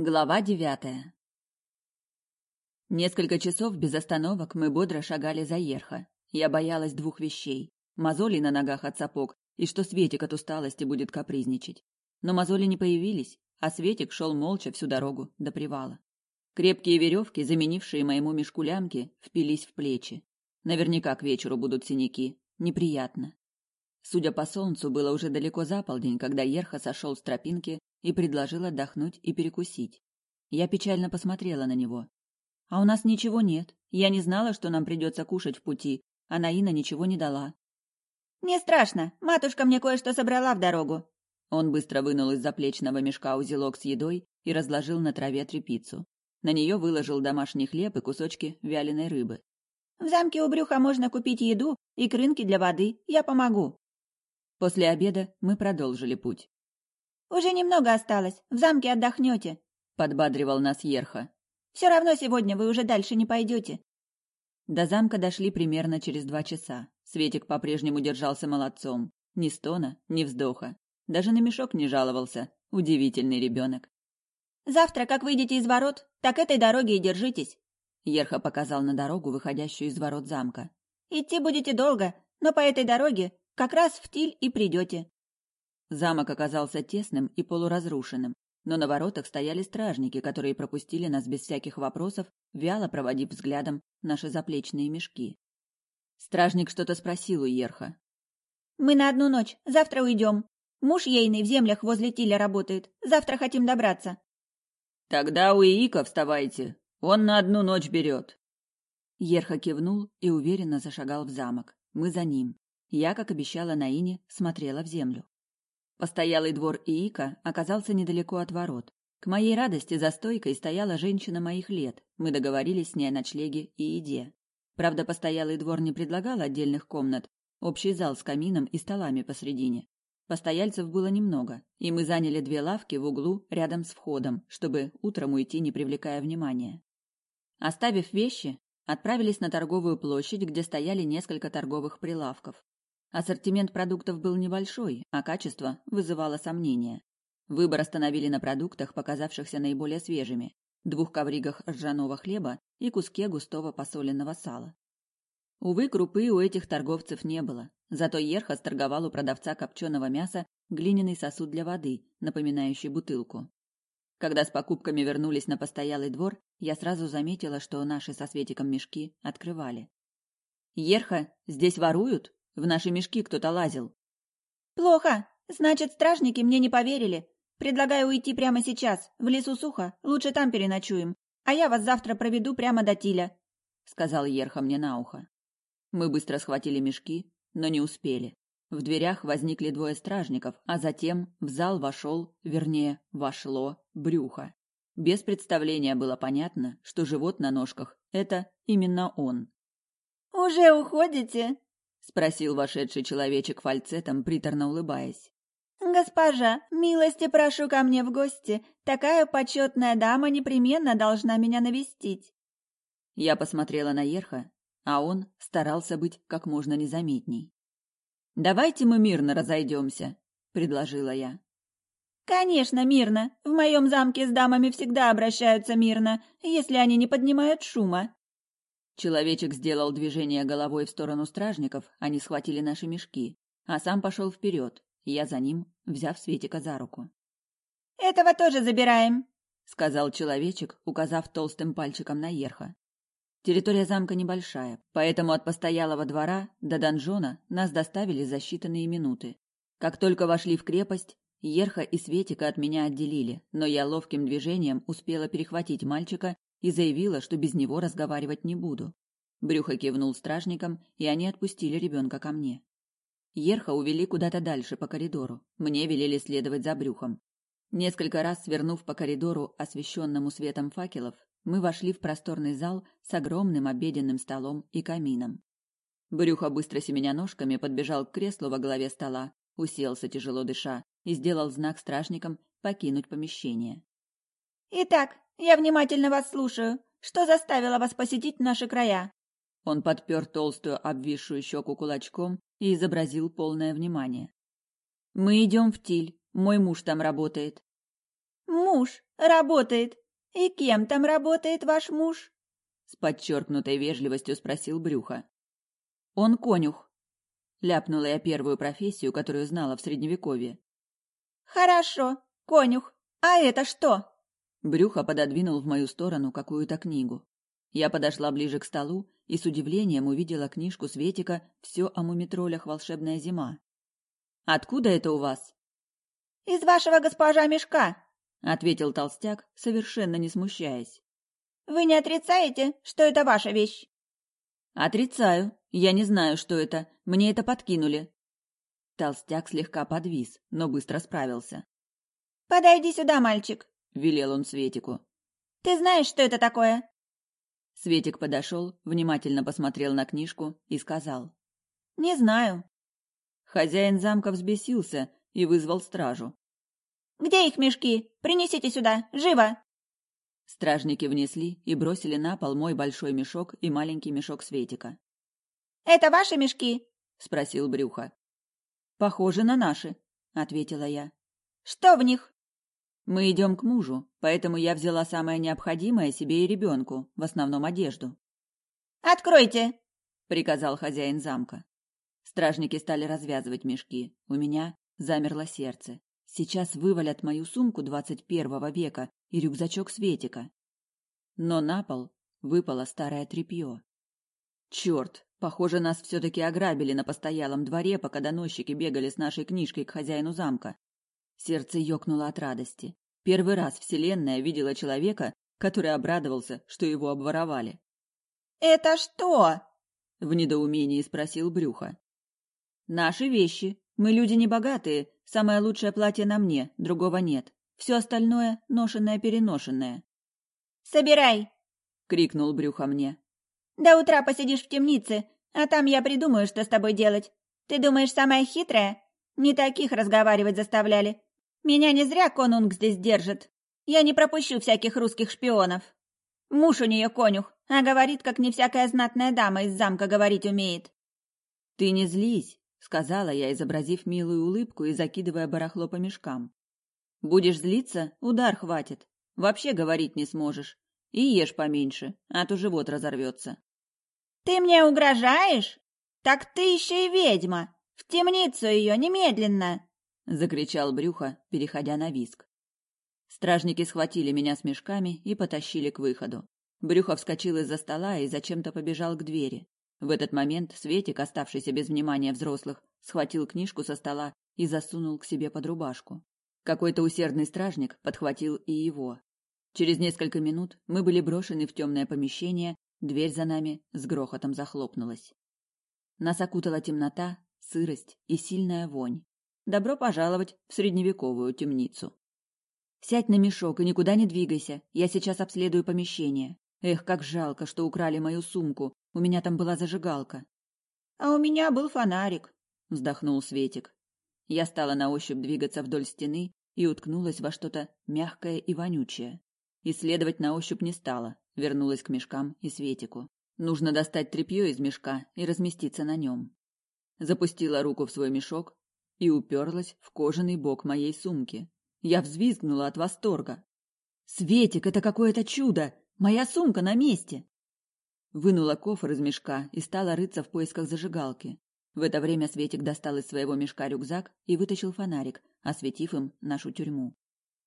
Глава девятая Несколько часов без остановок мы бодро шагали за Ерха. Я боялась двух вещей. Мозолей на ногах от сапог и что Светик от усталости будет капризничать. Но мозоли не появились, а Светик шел молча всю дорогу до привала. Крепкие веревки, заменившие моему мешку лямки, впились в плечи. Наверняка к вечеру будут синяки. Неприятно. Судя по солнцу, было уже далеко за полдень, когда Ерха сошел с тропинки и предложил отдохнуть и перекусить. Я печально посмотрела на него. А у нас ничего нет. Я не знала, что нам придется кушать в пути, а Наина ничего не дала. Не страшно, матушка мне кое-что собрала в дорогу. Он быстро вынул из заплечного мешка узелок с едой и разложил на траве тряпицу. На нее выложил домашний хлеб и кусочки вяленой рыбы. В замке у брюха можно купить еду и крынки для воды. Я помогу. После обеда мы продолжили путь. Уже немного осталось. В замке отдохнете, подбадривал нас Ерха. Все равно сегодня вы уже дальше не пойдете. До замка дошли примерно через два часа. Светик по-прежнему держался молодцом. Ни стона, ни вздоха. Даже на мешок не жаловался. Удивительный ребенок. «Завтра, как выйдете из ворот, так этой дороги и держитесь», Ерха показал на дорогу, выходящую из ворот замка. «Идти будете долго, но по этой дороге как раз в Тиль и придете». Замок оказался тесным и полуразрушенным, но на воротах стояли стражники, которые пропустили нас без всяких вопросов, вяло проводив взглядом наши заплечные мешки. Стражник что-то спросил у Ерха. «Мы на одну ночь, завтра уйдем. Муж ейный в землях возле Тиля работает. Завтра хотим добраться». «Тогда у Иика вставайте. Он на одну ночь берет». Ерха кивнул и уверенно зашагал в замок. Мы за ним. Я, как обещала Наине, смотрела в землю. Постоялый двор Иика оказался недалеко от ворот. К моей радости за стойкой стояла женщина моих лет. Мы договорились с ней о ночлеге и еде. Правда, постоялый двор не предлагал отдельных комнат, общий зал с камином и столами посредине. Постояльцев было немного, и мы заняли две лавки в углу рядом с входом, чтобы утром уйти, не привлекая внимания. Оставив вещи, отправились на торговую площадь, где стояли несколько торговых прилавков. Ассортимент продуктов был небольшой, а качество вызывало сомнения. Выбор остановили на продуктах, показавшихся наиболее свежими: двух ковригах ржаного хлеба и куске густого посоленного сала. Увы, крупы у этих торговцев не было. Зато Ерха торговал у продавца копченого мяса глиняный сосуд для воды, напоминающий бутылку. Когда с покупками вернулись на постоялый двор, я сразу заметила, что наши со Светиком мешки открывали. «Ерха, здесь воруют?» В наши мешки кто-то лазил. Плохо. Значит, стражники мне не поверили. Предлагаю уйти прямо сейчас. В лесу сухо. Лучше там переночуем. А я вас завтра проведу прямо до Тиля, сказал Ерха мне на ухо. Мы быстро схватили мешки, но не успели. В дверях возникли двое стражников, а затем в зал вошел, вернее, вошло брюхо. Без представления было понятно, что живот на ножках это именно он. Уже уходите? Спросил вошедший человечек фальцетом, приторно улыбаясь. Госпожа, милости прошу ко мне в гости. Такая почетная дама непременно должна меня навестить. Я посмотрела на Ерха, а он старался быть как можно незаметней. Давайте мы мирно разойдемся, предложила я. Конечно, мирно. В моем замке с дамами всегда обращаются мирно, если они не поднимают шума. Человечек сделал движение головой в сторону стражников, они схватили наши мешки, а сам пошел вперед, я за ним, взяв Светика за руку. «Этого тоже забираем», — сказал человечек, указав толстым пальчиком на Ерха. Территория замка небольшая, поэтому от постоялого двора до донжона нас доставили за считанные минуты. Как только вошли в крепость, Ерха и Светика от меня отделили, но я ловким движением успела перехватить мальчика и заявила, что без него разговаривать не буду. Брюхо кивнул стражникам, и они отпустили ребенка ко мне. Ерха увели куда-то дальше по коридору. Мне велели следовать за брюхом. Несколько раз свернув по коридору, освещенному светом факелов, мы вошли в просторный зал с огромным обеденным столом и камином. Брюхо быстро семеня ножками подбежал к креслу во главе стола, уселся тяжело дыша и сделал знак стражникам покинуть помещение. «Итак, я внимательно вас слушаю. Что заставило вас посетить наши края? Он подпер толстую обвисшую щеку кулачком и изобразил полное внимание. Мы идем в Тиль. Мой муж там работает. Муж работает. И кем там работает ваш муж? С подчеркнутой вежливостью спросил Брюха. Он конюх. Ляпнула я первую профессию, которую знала в Средневековье. Хорошо, конюх. А это что? Брюха пододвинул в мою сторону какую-то книгу. Я подошла ближе к столу и с удивлением увидела книжку Светика «Все о мумитролях. Волшебная зима». «Откуда это у вас?» «Из вашего госпожа мешка», — ответил толстяк, совершенно не смущаясь. «Вы не отрицаете, что это ваша вещь?» «Отрицаю. Я не знаю, что это. Мне это подкинули». Толстяк слегка подвис, но быстро справился. «Подойди сюда, мальчик», — велел он Светику. «Ты знаешь, что это такое?» Светик подошел, внимательно посмотрел на книжку и сказал. «Не знаю». Хозяин замка взбесился и вызвал стражу. «Где их мешки? Принесите сюда! Живо!» Стражники внесли и бросили на пол мой большой мешок и маленький мешок Светика. «Это ваши мешки?» — спросил Брюха. «Похоже на наши», — ответила я. «Что в них?» Мы идем к мужу, поэтому я взяла самое необходимое себе и ребенку, в основном одежду. «Откройте!» — приказал хозяин замка. Стражники стали развязывать мешки. У меня замерло сердце. Сейчас вывалят мою сумку двадцать первого века и рюкзачок Светика. Но на пол выпало старое тряпье. Черт, похоже, нас все-таки ограбили на постоялом дворе, пока доносчики бегали с нашей книжкой к хозяину замка. Сердце ёкнуло от радости. Первый раз Вселенная видела человека, который обрадовался, что его обворовали. «Это что?» — в недоумении спросил Брюха. «Наши вещи. Мы люди небогатые. Самое лучшее платье на мне, другого нет. Все остальное — ношенное-переношенное». «Собирай!» — крикнул Брюха мне. «До утра посидишь в темнице, а там я придумаю, что с тобой делать. Ты думаешь, самая хитрая? Не таких разговаривать заставляли. Меня не зря конунг здесь держит. Я не пропущу всяких русских шпионов. Муж у нее конюх, а говорит, как не всякая знатная дама из замка говорить умеет. Ты не злись, сказала я, изобразив милую улыбку и закидывая барахло по мешкам. Будешь злиться, удар хватит. Вообще говорить не сможешь. И ешь поменьше, а то живот разорвется. Ты мне угрожаешь? Так ты еще и ведьма. В темницу ее немедленно закричал Брюха, переходя на виск. Стражники схватили меня с мешками и потащили к выходу. Брюхо вскочил из-за стола и зачем-то побежал к двери. В этот момент Светик, оставшийся без внимания взрослых, схватил книжку со стола и засунул к себе под рубашку. Какой-то усердный стражник подхватил и его. Через несколько минут мы были брошены в темное помещение, дверь за нами с грохотом захлопнулась. Нас окутала темнота, сырость и сильная вонь. Добро пожаловать в средневековую темницу. Сядь на мешок и никуда не двигайся. Я сейчас обследую помещение. Эх, как жалко, что украли мою сумку. У меня там была зажигалка. А у меня был фонарик, вздохнул Светик. Я стала на ощупь двигаться вдоль стены и уткнулась во что-то мягкое и вонючее. Исследовать на ощупь не стала, вернулась к мешкам и Светику. Нужно достать тряпье из мешка и разместиться на нем. Запустила руку в свой мешок, и уперлась в кожаный бок моей сумки. Я взвизгнула от восторга. «Светик, это какое-то чудо! Моя сумка на месте!» Вынула кофр из мешка и стала рыться в поисках зажигалки. В это время Светик достал из своего мешка рюкзак и вытащил фонарик, осветив им нашу тюрьму.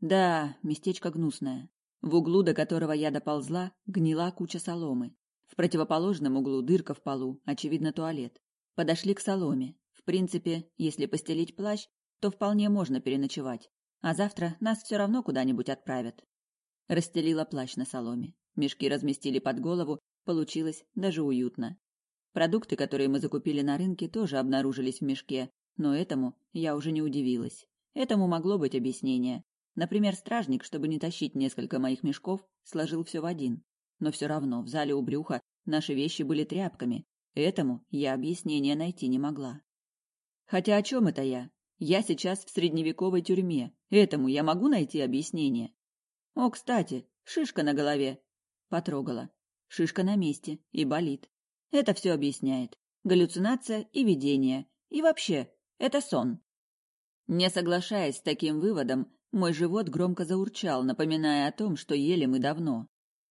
Да, местечко гнусное. В углу, до которого я доползла, гнила куча соломы. В противоположном углу дырка в полу, очевидно, туалет. Подошли к соломе. Принципе, если постелить плащ, то вполне можно переночевать. А завтра нас все равно куда-нибудь отправят. Расстелила плащ на соломе. Мешки разместили под голову, получилось даже уютно. Продукты, которые мы закупили на рынке, тоже обнаружились в мешке, но этому я уже не удивилась. Этому могло быть объяснение. Например, стражник, чтобы не тащить несколько моих мешков, сложил все в один. Но все равно в зале у брюха наши вещи были тряпками. Этому я объяснения найти не могла. Хотя о чем это я? Я сейчас в средневековой тюрьме. Этому я могу найти объяснение. О, кстати, шишка на голове. Потрогала. Шишка на месте и болит. Это все объясняет. Галлюцинация и видение. И вообще, это сон. Не соглашаясь с таким выводом, Мой живот громко заурчал, напоминая о том, что ели мы давно.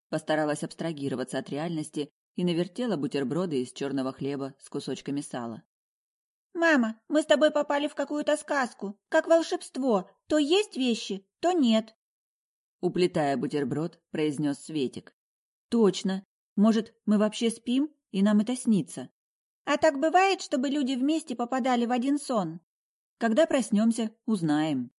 Постаралась абстрагироваться от реальности и навертела бутерброды из черного хлеба с кусочками сала. «Мама, мы с тобой попали в какую-то сказку, как волшебство. То есть вещи, то нет». Уплетая бутерброд, произнес Светик. «Точно. Может, мы вообще спим, и нам это снится?» «А так бывает, чтобы люди вместе попадали в один сон?» «Когда проснемся, узнаем».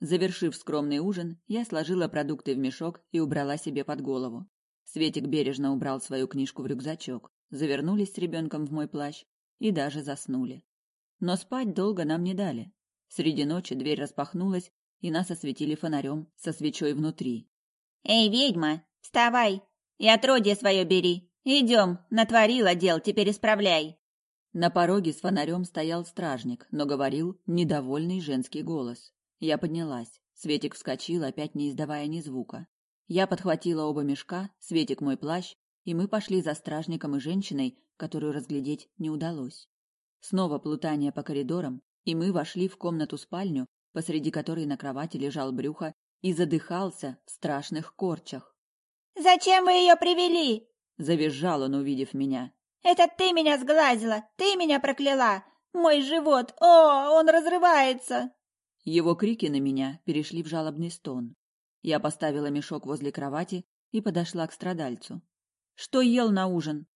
Завершив скромный ужин, я сложила продукты в мешок и убрала себе под голову. Светик бережно убрал свою книжку в рюкзачок, завернулись с ребенком в мой плащ и даже заснули. Но спать долго нам не дали. Среди ночи дверь распахнулась, и нас осветили фонарем со свечой внутри. «Эй, ведьма, вставай! И отродье свое бери! Идем, натворила дел, теперь исправляй!» На пороге с фонарем стоял стражник, но говорил недовольный женский голос. Я поднялась. Светик вскочил, опять не издавая ни звука. Я подхватила оба мешка, Светик мой плащ, и мы пошли за стражником и женщиной, которую разглядеть не удалось. Снова плутание по коридорам, и мы вошли в комнату-спальню, посреди которой на кровати лежал брюхо и задыхался в страшных корчах. «Зачем вы ее привели?» — завизжал он, увидев меня. «Это ты меня сглазила, ты меня прокляла! Мой живот, о, он разрывается!» Его крики на меня перешли в жалобный стон. Я поставила мешок возле кровати и подошла к страдальцу. «Что ел на ужин?»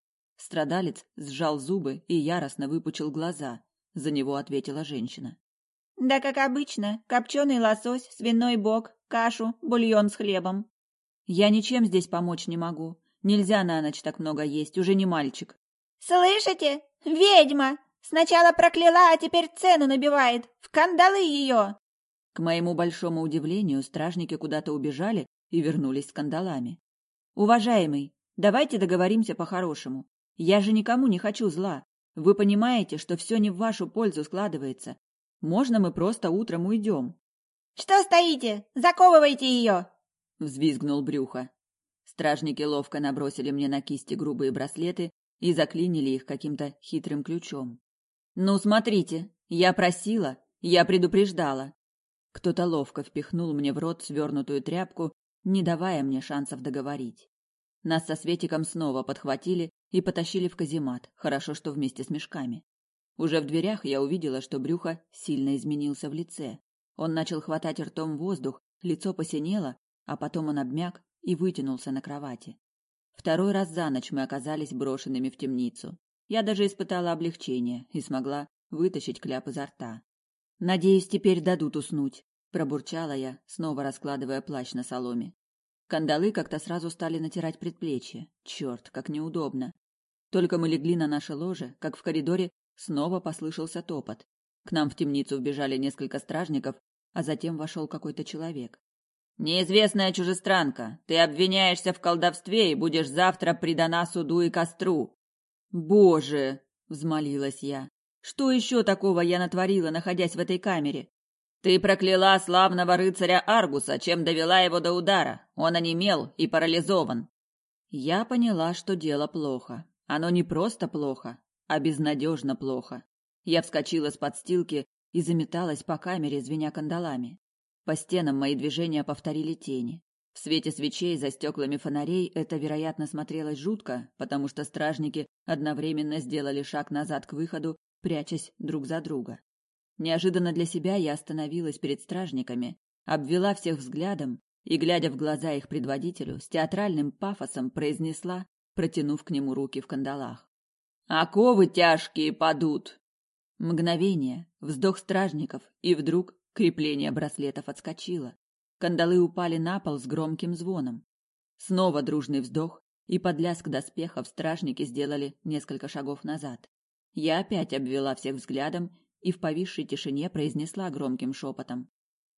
Страдалец сжал зубы и яростно выпучил глаза. За него ответила женщина. «Да как обычно, копченый лосось, свиной бок, кашу, бульон с хлебом». «Я ничем здесь помочь не могу. Нельзя на ночь так много есть, уже не мальчик». «Слышите? Ведьма! Сначала прокляла, а теперь цену набивает. В кандалы ее!» К моему большому удивлению, стражники куда-то убежали и вернулись с кандалами. «Уважаемый, давайте договоримся по-хорошему. Я же никому не хочу зла. Вы понимаете, что все не в вашу пользу складывается. Можно мы просто утром уйдем?» «Что стоите? Заковывайте ее!» — взвизгнул брюхо. Стражники ловко набросили мне на кисти грубые браслеты и заклинили их каким-то хитрым ключом. «Ну, смотрите, я просила, я предупреждала». Кто-то ловко впихнул мне в рот свернутую тряпку, не давая мне шансов договорить. Нас со Светиком снова подхватили и потащили в каземат, хорошо, что вместе с мешками. Уже в дверях я увидела, что брюхо сильно изменился в лице. Он начал хватать ртом воздух, лицо посинело, а потом он обмяк и вытянулся на кровати. Второй раз за ночь мы оказались брошенными в темницу. Я даже испытала облегчение и смогла вытащить кляп изо рта. Надеюсь, теперь дадут уснуть, пробурчала я, снова раскладывая плащ на соломе. Кандалы как-то сразу стали натирать предплечье. Черт, как неудобно. Только мы легли на наше ложе, как в коридоре снова послышался топот. К нам в темницу вбежали несколько стражников, а затем вошел какой-то человек. «Неизвестная чужестранка, ты обвиняешься в колдовстве и будешь завтра предана суду и костру», «Боже!» — взмолилась я. «Что еще такого я натворила, находясь в этой камере?» «Ты прокляла славного рыцаря Аргуса, чем довела его до удара. Он онемел и парализован». Я поняла, что дело плохо. Оно не просто плохо, а безнадежно плохо. Я вскочила с подстилки и заметалась по камере, звеня кандалами. По стенам мои движения повторили тени. В свете свечей за стеклами фонарей это, вероятно, смотрелось жутко, потому что стражники одновременно сделали шаг назад к выходу, прячась друг за друга. Неожиданно для себя я остановилась перед стражниками, обвела всех взглядом и, глядя в глаза их предводителю, с театральным пафосом произнесла, протянув к нему руки в кандалах. «Оковы тяжкие падут!» Мгновение, вздох стражников, и вдруг крепление браслетов отскочило. Кандалы упали на пол с громким звоном. Снова дружный вздох, и под лязг доспехов стражники сделали несколько шагов назад. Я опять обвела всех взглядом и в повисшей тишине произнесла громким шепотом.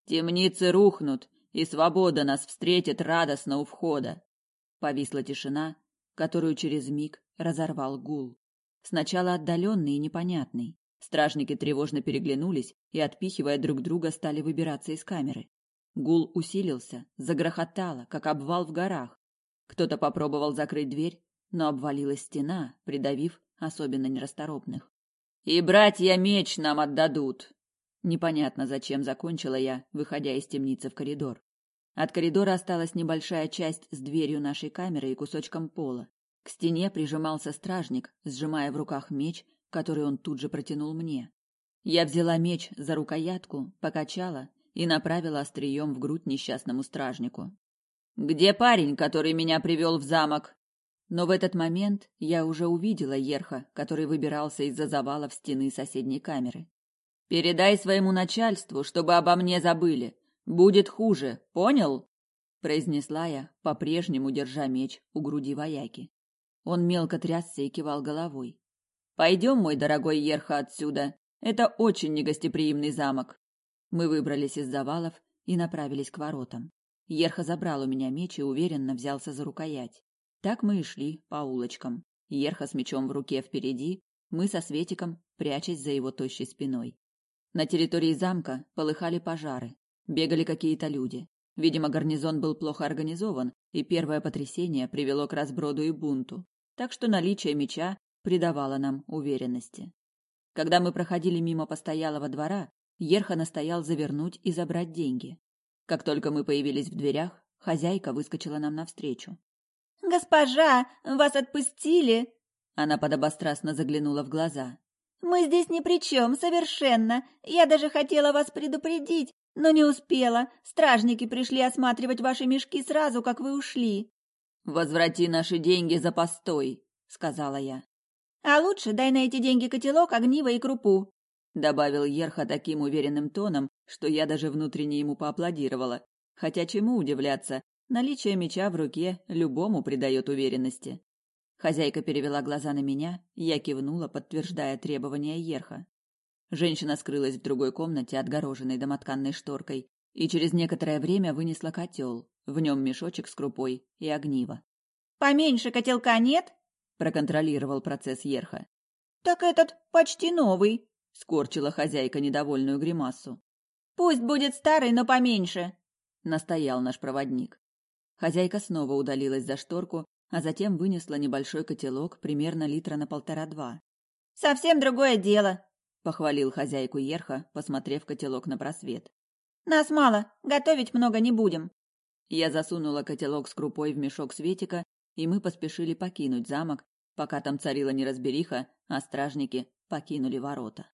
«Темницы рухнут, и свобода нас встретит радостно у входа!» Повисла тишина, которую через миг разорвал гул. Сначала отдаленный и непонятный. Стражники тревожно переглянулись и, отпихивая друг друга, стали выбираться из камеры. Гул усилился, загрохотало, как обвал в горах. Кто-то попробовал закрыть дверь, но обвалилась стена, придавив особенно нерасторопных. «И братья меч нам отдадут!» Непонятно, зачем закончила я, выходя из темницы в коридор. От коридора осталась небольшая часть с дверью нашей камеры и кусочком пола. К стене прижимался стражник, сжимая в руках меч, который он тут же протянул мне. Я взяла меч за рукоятку, покачала и направила острием в грудь несчастному стражнику. «Где парень, который меня привел в замок?» Но в этот момент я уже увидела Ерха, который выбирался из-за завалов стены соседней камеры. «Передай своему начальству, чтобы обо мне забыли. Будет хуже, понял?» произнесла я, по-прежнему держа меч у груди вояки. Он мелко трясся и кивал головой. «Пойдем, мой дорогой Ерха, отсюда. Это очень негостеприимный замок». Мы выбрались из завалов и направились к воротам. Ерха забрал у меня меч и уверенно взялся за рукоять. Так мы и шли по улочкам. Ерха с мечом в руке впереди, мы со Светиком, прячась за его тощей спиной. На территории замка полыхали пожары, бегали какие-то люди. Видимо, гарнизон был плохо организован, и первое потрясение привело к разброду и бунту. Так что наличие меча придавало нам уверенности. Когда мы проходили мимо постоялого двора, Ерха настоял завернуть и забрать деньги. Как только мы появились в дверях, хозяйка выскочила нам навстречу. «Госпожа, вас отпустили!» Она подобострастно заглянула в глаза. «Мы здесь ни при чем, совершенно. Я даже хотела вас предупредить, но не успела. Стражники пришли осматривать ваши мешки сразу, как вы ушли». «Возврати наши деньги за постой», — сказала я. «А лучше дай на эти деньги котелок, огниво и крупу», — добавил Ерха таким уверенным тоном, что я даже внутренне ему поаплодировала. Хотя чему удивляться, Наличие меча в руке любому придает уверенности. Хозяйка перевела глаза на меня, я кивнула, подтверждая требования Ерха. Женщина скрылась в другой комнате, отгороженной домотканной шторкой, и через некоторое время вынесла котел, в нем мешочек с крупой и огниво. «Поменьше котелка нет?» – проконтролировал процесс Ерха. «Так этот почти новый», – скорчила хозяйка недовольную гримасу. «Пусть будет старый, но поменьше», – настоял наш проводник. Хозяйка снова удалилась за шторку, а затем вынесла небольшой котелок, примерно литра на полтора-два. «Совсем другое дело», — похвалил хозяйку Ерха, посмотрев котелок на просвет. «Нас мало, готовить много не будем». Я засунула котелок с крупой в мешок Светика, и мы поспешили покинуть замок, пока там царила неразбериха, а стражники покинули ворота.